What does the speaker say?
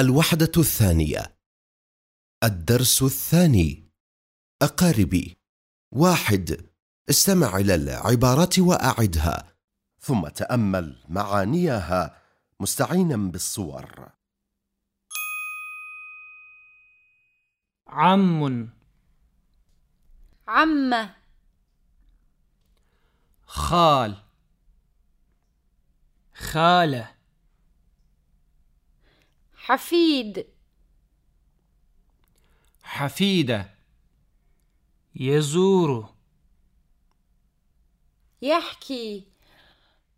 الوحدة الثانية. الدرس الثاني. أقاربي. واحد. استمع إلى العبارات وأعدها. ثم تأمل معانيها مستعينا بالصور. عم. عمة خال. خالة. حفيد. حفيدة. يزور. يحكي.